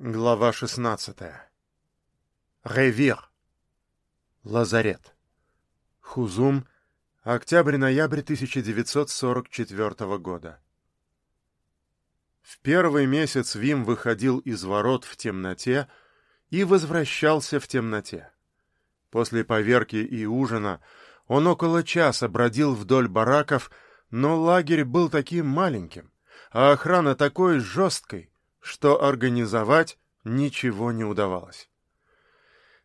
Глава 16. Ревир. Лазарет. Хузум. Октябрь-ноябрь 1944 года. В первый месяц Вим выходил из ворот в темноте и возвращался в темноте. После поверки и ужина он около часа бродил вдоль бараков, но лагерь был таким маленьким, а охрана такой жесткой, что организовать ничего не удавалось.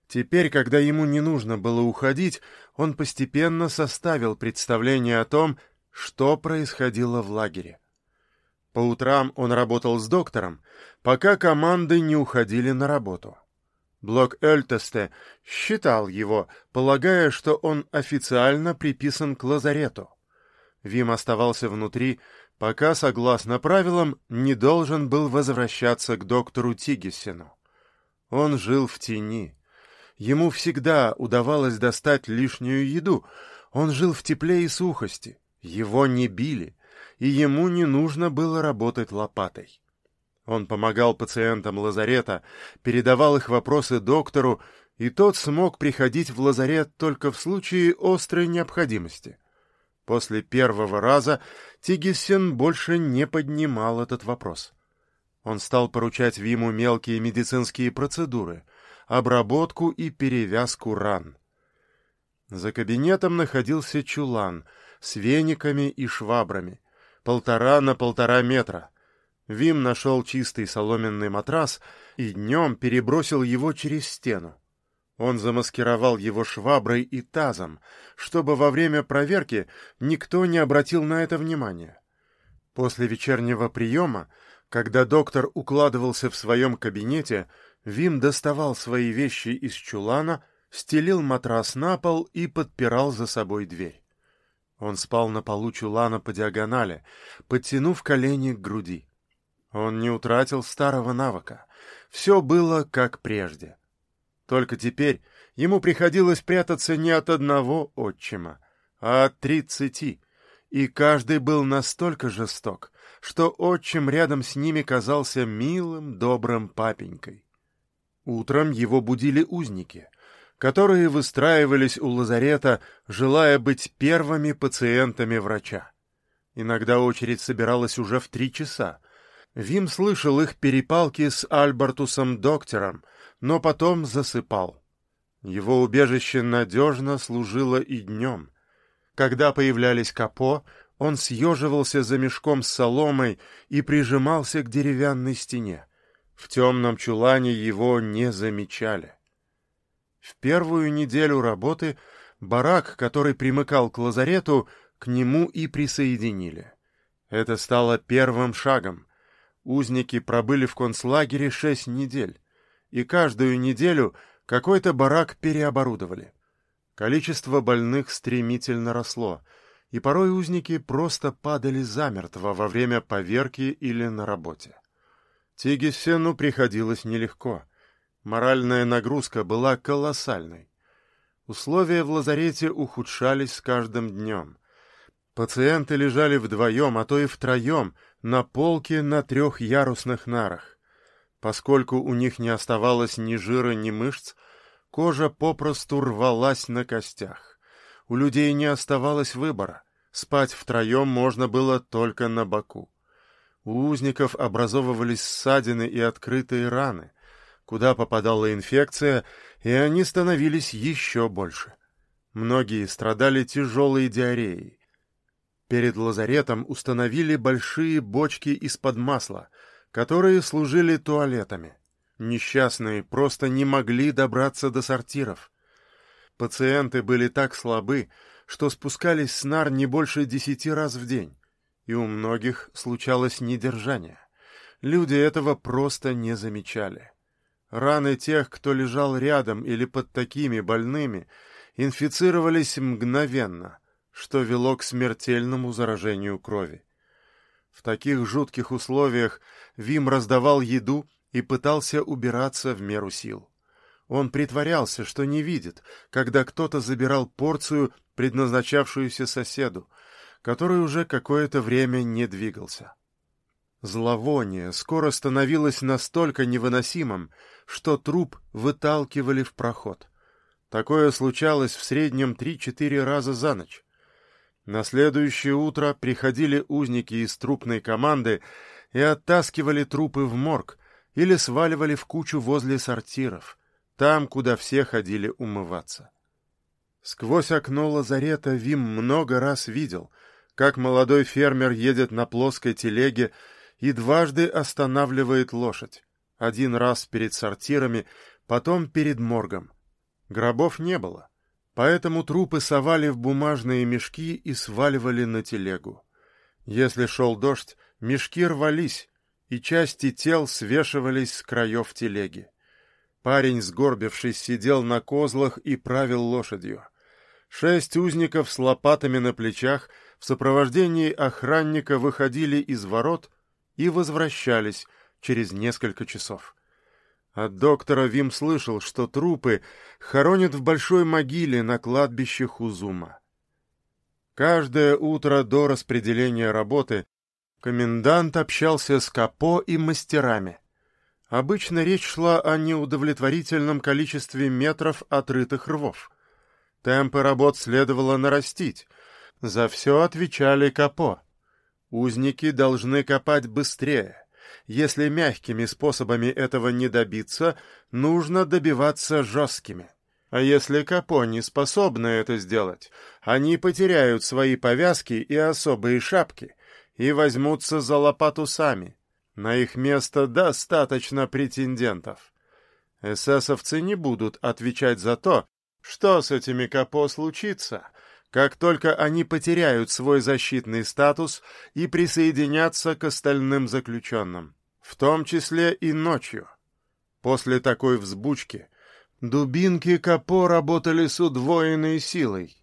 Теперь, когда ему не нужно было уходить, он постепенно составил представление о том, что происходило в лагере. По утрам он работал с доктором, пока команды не уходили на работу. Блок Эльтесте считал его, полагая, что он официально приписан к лазарету. Вим оставался внутри, пока, согласно правилам, не должен был возвращаться к доктору Тигисину. Он жил в тени. Ему всегда удавалось достать лишнюю еду. Он жил в тепле и сухости. Его не били, и ему не нужно было работать лопатой. Он помогал пациентам лазарета, передавал их вопросы доктору, и тот смог приходить в лазарет только в случае острой необходимости. После первого раза Тигиссен больше не поднимал этот вопрос. Он стал поручать Виму мелкие медицинские процедуры, обработку и перевязку ран. За кабинетом находился чулан с вениками и швабрами, полтора на полтора метра. Вим нашел чистый соломенный матрас и днем перебросил его через стену. Он замаскировал его шваброй и тазом, чтобы во время проверки никто не обратил на это внимания. После вечернего приема, когда доктор укладывался в своем кабинете, Вим доставал свои вещи из чулана, стелил матрас на пол и подпирал за собой дверь. Он спал на полу чулана по диагонали, подтянув колени к груди. Он не утратил старого навыка. Все было как прежде — только теперь ему приходилось прятаться не от одного отчима, а от тридцати, и каждый был настолько жесток, что отчим рядом с ними казался милым, добрым папенькой. Утром его будили узники, которые выстраивались у лазарета, желая быть первыми пациентами врача. Иногда очередь собиралась уже в три часа. Вим слышал их перепалки с Альбертусом-доктором, но потом засыпал. Его убежище надежно служило и днем. Когда появлялись капо, он съеживался за мешком с соломой и прижимался к деревянной стене. В темном чулане его не замечали. В первую неделю работы барак, который примыкал к лазарету, к нему и присоединили. Это стало первым шагом. Узники пробыли в концлагере шесть недель и каждую неделю какой-то барак переоборудовали. Количество больных стремительно росло, и порой узники просто падали замертво во время поверки или на работе. Тигисену приходилось нелегко. Моральная нагрузка была колоссальной. Условия в лазарете ухудшались с каждым днем. Пациенты лежали вдвоем, а то и втроем, на полке на трехярусных нарах. Поскольку у них не оставалось ни жира, ни мышц, кожа попросту рвалась на костях. У людей не оставалось выбора. Спать втроем можно было только на боку. У узников образовывались ссадины и открытые раны, куда попадала инфекция, и они становились еще больше. Многие страдали тяжелой диареей. Перед лазаретом установили большие бочки из-под масла — которые служили туалетами. Несчастные просто не могли добраться до сортиров. Пациенты были так слабы, что спускались с нар не больше десяти раз в день, и у многих случалось недержание. Люди этого просто не замечали. Раны тех, кто лежал рядом или под такими больными, инфицировались мгновенно, что вело к смертельному заражению крови. В таких жутких условиях Вим раздавал еду и пытался убираться в меру сил. Он притворялся, что не видит, когда кто-то забирал порцию, предназначавшуюся соседу, который уже какое-то время не двигался. Зловоние скоро становилось настолько невыносимым, что труп выталкивали в проход. Такое случалось в среднем три-четыре раза за ночь. На следующее утро приходили узники из трупной команды и оттаскивали трупы в морг или сваливали в кучу возле сортиров, там, куда все ходили умываться. Сквозь окно лазарета Вим много раз видел, как молодой фермер едет на плоской телеге и дважды останавливает лошадь. Один раз перед сортирами, потом перед моргом. Гробов не было, поэтому трупы совали в бумажные мешки и сваливали на телегу. Если шел дождь, мешки рвались, и части тел свешивались с краев телеги. Парень, сгорбившись, сидел на козлах и правил лошадью. Шесть узников с лопатами на плечах в сопровождении охранника выходили из ворот и возвращались через несколько часов. От доктора Вим слышал, что трупы хоронят в большой могиле на кладбище Хузума. Каждое утро до распределения работы комендант общался с капо и мастерами. Обычно речь шла о неудовлетворительном количестве метров отрытых рвов. Темпы работ следовало нарастить. За все отвечали капо. Узники должны копать быстрее. Если мягкими способами этого не добиться, нужно добиваться жесткими. А если капо не способны это сделать, они потеряют свои повязки и особые шапки и возьмутся за лопату сами. На их место достаточно претендентов. Эсэсовцы не будут отвечать за то, что с этими капо случится, как только они потеряют свой защитный статус и присоединятся к остальным заключенным, в том числе и ночью. После такой взбучки дубинки капо работали с удвоенной силой.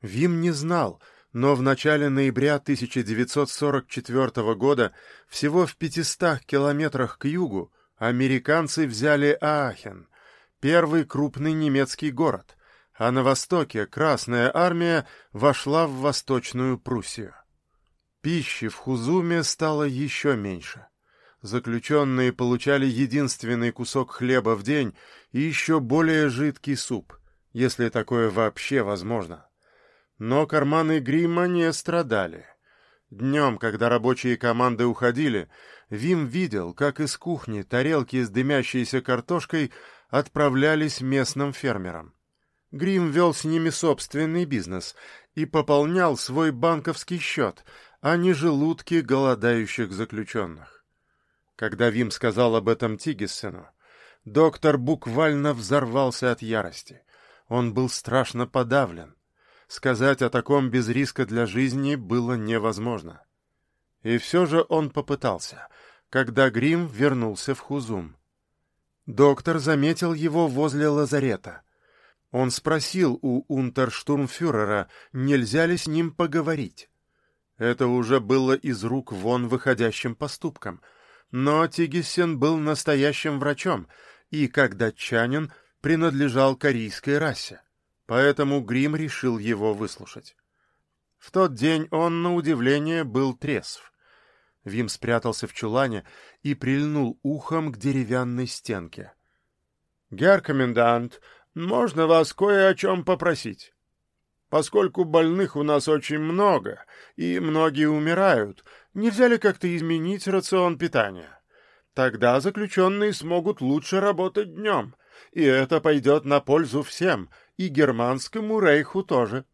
Вим не знал, но в начале ноября 1944 года всего в 500 километрах к югу американцы взяли Аахен, первый крупный немецкий город, а на востоке Красная армия вошла в Восточную Пруссию. Пищи в Хузуме стало еще меньше. Заключенные получали единственный кусок хлеба в день и еще более жидкий суп, если такое вообще возможно. Но карманы грима не страдали. Днем, когда рабочие команды уходили, Вим видел, как из кухни тарелки с дымящейся картошкой отправлялись местным фермерам. Грим вел с ними собственный бизнес и пополнял свой банковский счет, а не желудки голодающих заключенных. Когда Вим сказал об этом Тигиссену, доктор буквально взорвался от ярости. Он был страшно подавлен. Сказать о таком без риска для жизни было невозможно. И все же он попытался, когда Грим вернулся в Хузум. Доктор заметил его возле лазарета. Он спросил у унтерштурмфюрера, нельзя ли с ним поговорить. Это уже было из рук вон выходящим поступком. Но Тигиссен был настоящим врачом и, как датчанин, принадлежал корейской расе. Поэтому Грим решил его выслушать. В тот день он, на удивление, был трезв. Вим спрятался в чулане и прильнул ухом к деревянной стенке. — Гер комендант, можно вас кое о чем попросить? Поскольку больных у нас очень много, и многие умирают, нельзя ли как-то изменить рацион питания? Тогда заключенные смогут лучше работать днем, и это пойдет на пользу всем, и германскому рейху тоже.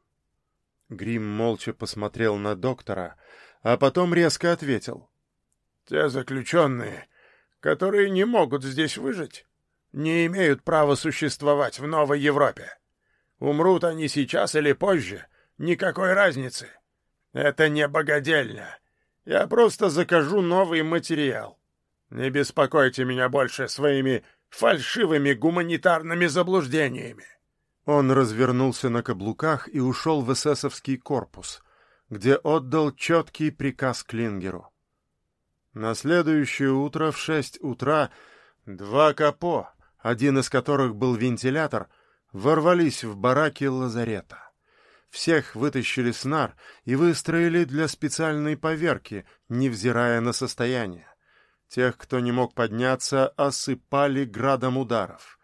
Грим молча посмотрел на доктора, а потом резко ответил. «Те заключенные, которые не могут здесь выжить, не имеют права существовать в Новой Европе. Умрут они сейчас или позже, никакой разницы. Это не богадельня. Я просто закажу новый материал. Не беспокойте меня больше своими фальшивыми гуманитарными заблуждениями». Он развернулся на каблуках и ушел в эсэсовский корпус, где отдал четкий приказ Клингеру. На следующее утро в шесть утра два капо, один из которых был вентилятор, ворвались в бараки лазарета. Всех вытащили с нар и выстроили для специальной поверки, невзирая на состояние. Тех, кто не мог подняться, осыпали градом ударов.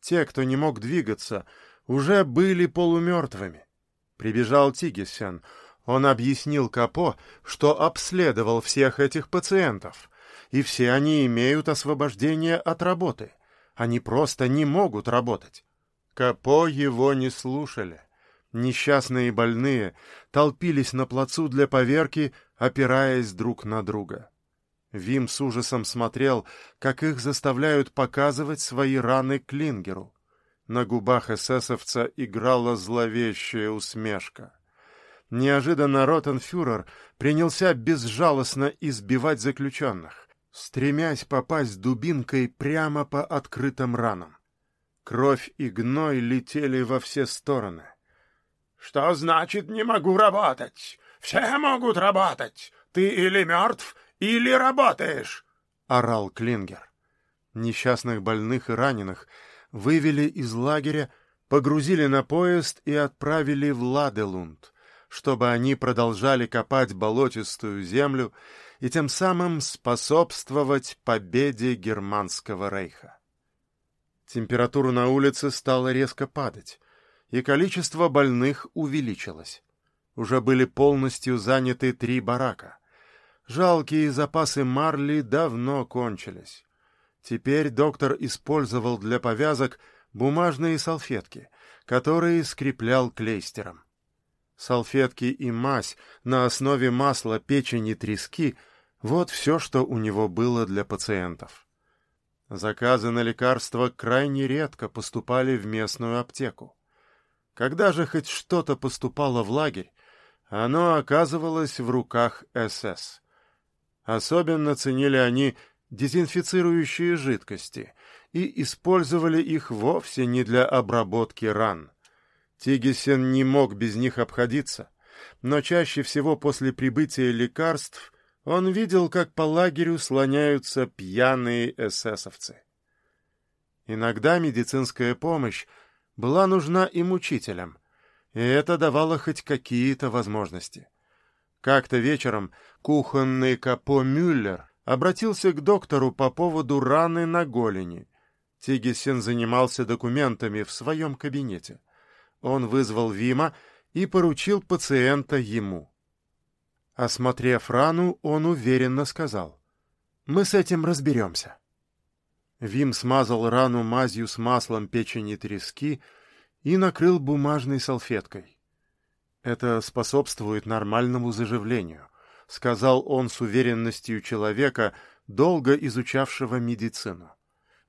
Те, кто не мог двигаться, уже были полумертвыми. Прибежал Тигисян. Он объяснил Капо, что обследовал всех этих пациентов, и все они имеют освобождение от работы. Они просто не могут работать. Капо его не слушали. Несчастные и больные толпились на плацу для поверки, опираясь друг на друга. Вим с ужасом смотрел, как их заставляют показывать свои раны Клингеру. На губах эсэсовца играла зловещая усмешка. Неожиданно Ротенфюрер принялся безжалостно избивать заключенных, стремясь попасть дубинкой прямо по открытым ранам. Кровь и гной летели во все стороны. «Что значит «не могу работать»? Все могут работать. Ты или мертв, или работаешь!» — орал Клингер. Несчастных больных и раненых вывели из лагеря, погрузили на поезд и отправили в Ладелунд, чтобы они продолжали копать болотистую землю и тем самым способствовать победе Германского рейха. Температура на улице стала резко падать и количество больных увеличилось. Уже были полностью заняты три барака. Жалкие запасы марли давно кончились. Теперь доктор использовал для повязок бумажные салфетки, которые скреплял клейстером. Салфетки и мазь на основе масла печени трески — вот все, что у него было для пациентов. Заказы на лекарства крайне редко поступали в местную аптеку. Когда же хоть что-то поступало в лагерь, оно оказывалось в руках СС. Особенно ценили они дезинфицирующие жидкости и использовали их вовсе не для обработки ран. Тигисен не мог без них обходиться, но чаще всего после прибытия лекарств он видел, как по лагерю слоняются пьяные эсэсовцы. Иногда медицинская помощь была нужна и мучителям, и это давало хоть какие-то возможности. Как-то вечером кухонный капо Мюллер обратился к доктору по поводу раны на голени. Тигисин занимался документами в своем кабинете. Он вызвал Вима и поручил пациента ему. Осмотрев рану, он уверенно сказал, «Мы с этим разберемся». Вим смазал рану мазью с маслом печени трески и накрыл бумажной салфеткой. «Это способствует нормальному заживлению», — сказал он с уверенностью человека, долго изучавшего медицину.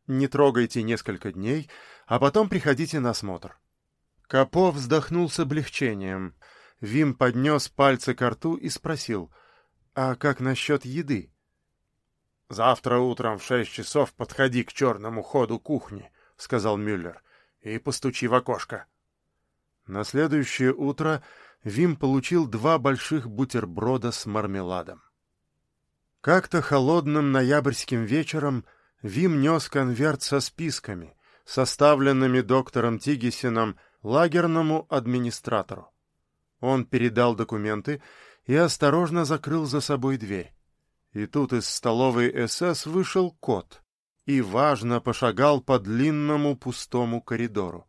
«Не трогайте несколько дней, а потом приходите на осмотр». Капо вздохнул с облегчением. Вим поднес пальцы к рту и спросил, «А как насчет еды?» «Завтра утром в шесть часов подходи к черному ходу кухни», — сказал Мюллер, — «и постучи в окошко». На следующее утро Вим получил два больших бутерброда с мармеладом. Как-то холодным ноябрьским вечером Вим нес конверт со списками, составленными доктором Тигисином лагерному администратору. Он передал документы и осторожно закрыл за собой дверь. И тут из столовой СС вышел кот и, важно, пошагал по длинному пустому коридору.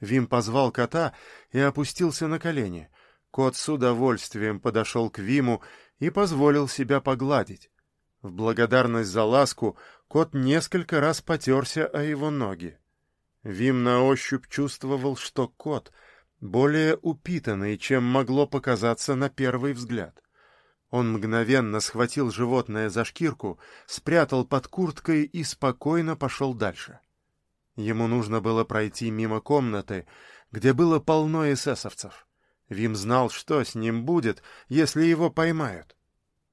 Вим позвал кота и опустился на колени. Кот с удовольствием подошел к Виму и позволил себя погладить. В благодарность за ласку кот несколько раз потерся о его ноги. Вим на ощупь чувствовал, что кот более упитанный, чем могло показаться на первый взгляд. Он мгновенно схватил животное за шкирку, спрятал под курткой и спокойно пошел дальше. Ему нужно было пройти мимо комнаты, где было полно эсэсовцев. Вим знал, что с ним будет, если его поймают.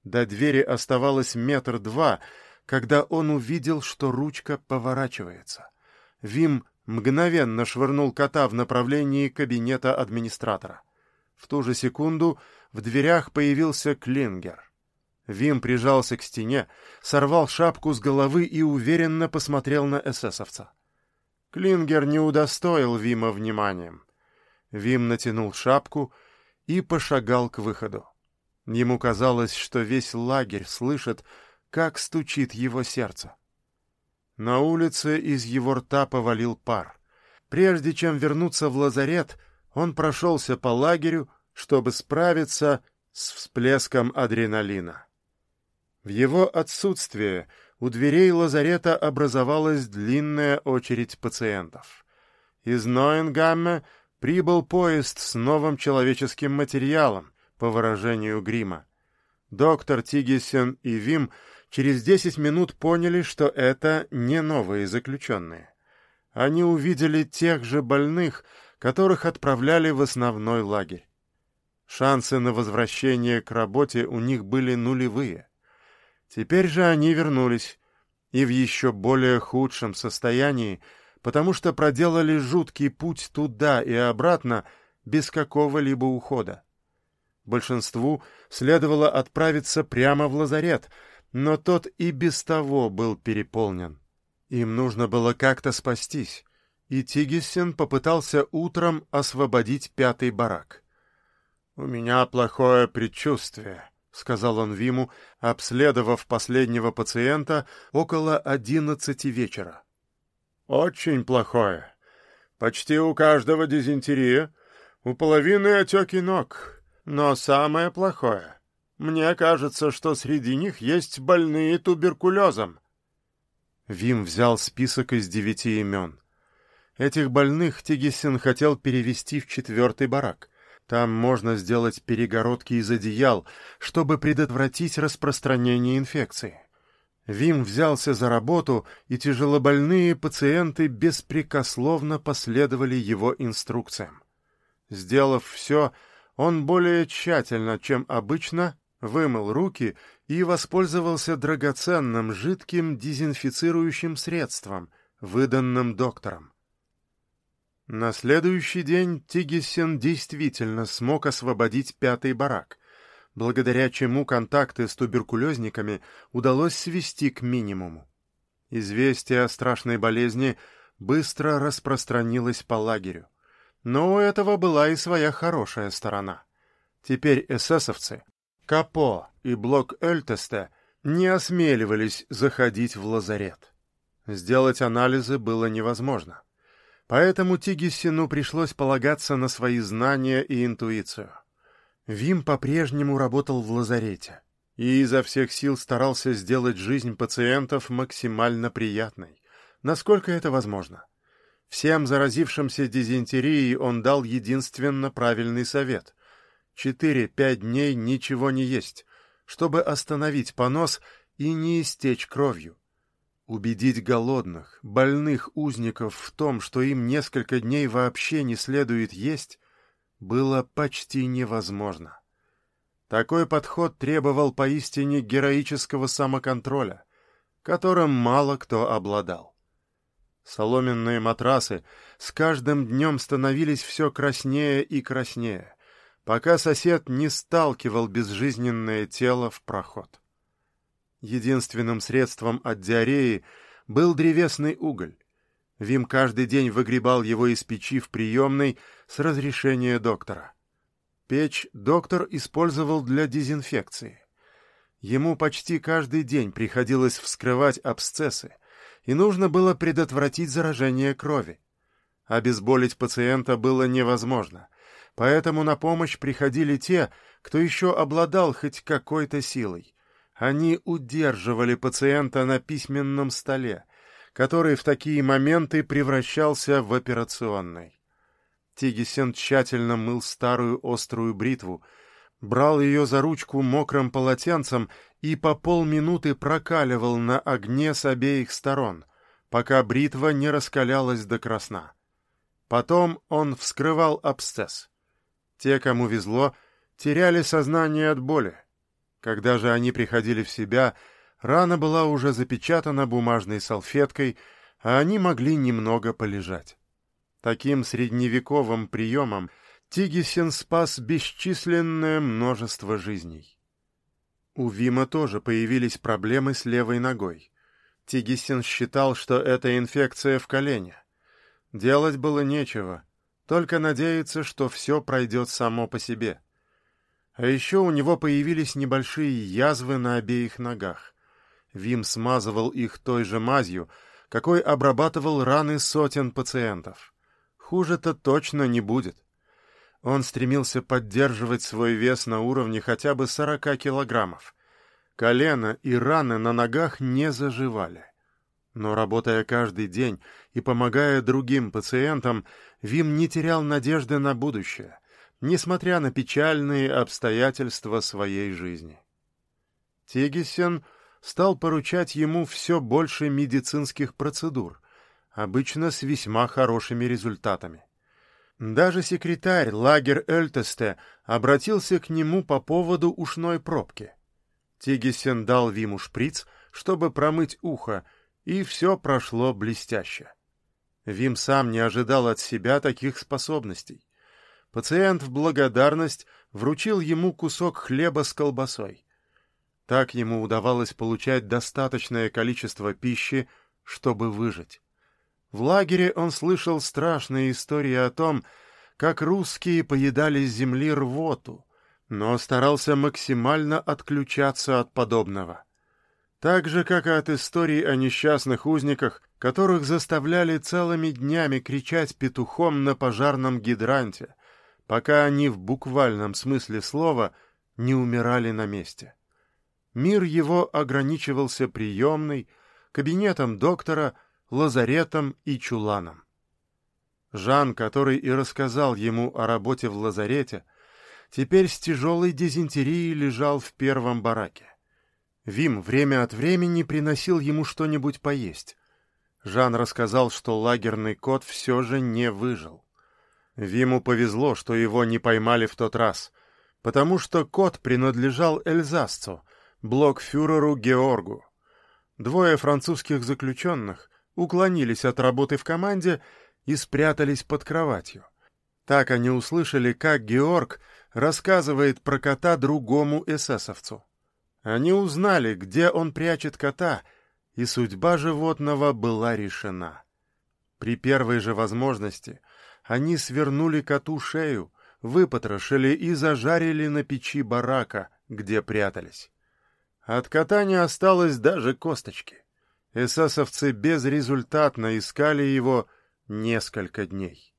До двери оставалось метр два, когда он увидел, что ручка поворачивается. Вим мгновенно швырнул кота в направлении кабинета администратора. В ту же секунду в дверях появился Клингер. Вим прижался к стене, сорвал шапку с головы и уверенно посмотрел на эсэсовца. Клингер не удостоил Вима вниманием. Вим натянул шапку и пошагал к выходу. Ему казалось, что весь лагерь слышит, как стучит его сердце. На улице из его рта повалил пар. Прежде чем вернуться в лазарет, он прошелся по лагерю, чтобы справиться с всплеском адреналина. В его отсутствие у дверей лазарета образовалась длинная очередь пациентов. Из Ноенгамме прибыл поезд с новым человеческим материалом, по выражению Грима. Доктор Тигисен и Вим через десять минут поняли, что это не новые заключенные. Они увидели тех же больных, которых отправляли в основной лагерь. Шансы на возвращение к работе у них были нулевые. Теперь же они вернулись, и в еще более худшем состоянии, потому что проделали жуткий путь туда и обратно без какого-либо ухода. Большинству следовало отправиться прямо в лазарет, но тот и без того был переполнен. Им нужно было как-то спастись, и Тигиссен попытался утром освободить пятый барак. — У меня плохое предчувствие, — сказал он Виму, обследовав последнего пациента около одиннадцати вечера. — Очень плохое. Почти у каждого дизентерия, у половины отеки ног, но самое плохое. Мне кажется, что среди них есть больные туберкулезом. Вим взял список из девяти имен. Этих больных Тигисин хотел перевести в четвертый барак. Там можно сделать перегородки из одеял, чтобы предотвратить распространение инфекции. Вим взялся за работу, и тяжелобольные пациенты беспрекословно последовали его инструкциям. Сделав все, он более тщательно, чем обычно, вымыл руки и воспользовался драгоценным жидким дезинфицирующим средством, выданным доктором. На следующий день Тигисен действительно смог освободить пятый барак, благодаря чему контакты с туберкулезниками удалось свести к минимуму. Известие о страшной болезни быстро распространилось по лагерю. Но у этого была и своя хорошая сторона. Теперь эсэсовцы, Капо и Блок Эльтесте не осмеливались заходить в лазарет. Сделать анализы было невозможно. Поэтому Тигисину пришлось полагаться на свои знания и интуицию. Вим по-прежнему работал в лазарете и изо всех сил старался сделать жизнь пациентов максимально приятной, насколько это возможно. Всем заразившимся дизентерией он дал единственно правильный совет. Четыре-пять дней ничего не есть, чтобы остановить понос и не истечь кровью. Убедить голодных, больных узников в том, что им несколько дней вообще не следует есть, было почти невозможно. Такой подход требовал поистине героического самоконтроля, которым мало кто обладал. Соломенные матрасы с каждым днем становились все краснее и краснее, пока сосед не сталкивал безжизненное тело в проход. Единственным средством от диареи был древесный уголь. Вим каждый день выгребал его из печи в приемной с разрешения доктора. Печь доктор использовал для дезинфекции. Ему почти каждый день приходилось вскрывать абсцессы, и нужно было предотвратить заражение крови. Обезболить пациента было невозможно, поэтому на помощь приходили те, кто еще обладал хоть какой-то силой. Они удерживали пациента на письменном столе, который в такие моменты превращался в операционный. Тигисен тщательно мыл старую острую бритву, брал ее за ручку мокрым полотенцем и по полминуты прокаливал на огне с обеих сторон, пока бритва не раскалялась до красна. Потом он вскрывал абсцесс. Те, кому везло, теряли сознание от боли. Когда же они приходили в себя, рана была уже запечатана бумажной салфеткой, а они могли немного полежать. Таким средневековым приемом Тигисен спас бесчисленное множество жизней. У Вима тоже появились проблемы с левой ногой. Тигисин считал, что это инфекция в колене. Делать было нечего, только надеяться, что все пройдет само по себе. А еще у него появились небольшие язвы на обеих ногах. Вим смазывал их той же мазью, какой обрабатывал раны сотен пациентов. Хуже-то точно не будет. Он стремился поддерживать свой вес на уровне хотя бы 40 килограммов. Колено и раны на ногах не заживали. Но работая каждый день и помогая другим пациентам, Вим не терял надежды на будущее, несмотря на печальные обстоятельства своей жизни. Тегисен стал поручать ему все больше медицинских процедур, обычно с весьма хорошими результатами. Даже секретарь Лагер Эльтесте обратился к нему по поводу ушной пробки. Тигисен дал Виму шприц, чтобы промыть ухо, и все прошло блестяще. Вим сам не ожидал от себя таких способностей. Пациент в благодарность вручил ему кусок хлеба с колбасой. Так ему удавалось получать достаточное количество пищи, чтобы выжить. В лагере он слышал страшные истории о том, как русские поедали с земли рвоту, но старался максимально отключаться от подобного. Так же, как и от историй о несчастных узниках, которых заставляли целыми днями кричать петухом на пожарном гидранте, пока они в буквальном смысле слова не умирали на месте. Мир его ограничивался приемной, кабинетом доктора — лазаретом и чуланом. Жан, который и рассказал ему о работе в лазарете, теперь с тяжелой дизентерией лежал в первом бараке. Вим время от времени приносил ему что-нибудь поесть. Жан рассказал, что лагерный кот все же не выжил. Виму повезло, что его не поймали в тот раз, потому что кот принадлежал Эльзасцу, блокфюреру Георгу. Двое французских заключенных, уклонились от работы в команде и спрятались под кроватью. Так они услышали, как Георг рассказывает про кота другому эсэсовцу. Они узнали, где он прячет кота, и судьба животного была решена. При первой же возможности они свернули коту шею, выпотрошили и зажарили на печи барака, где прятались. От кота не осталось даже косточки эсэсовцы безрезультатно искали его несколько дней.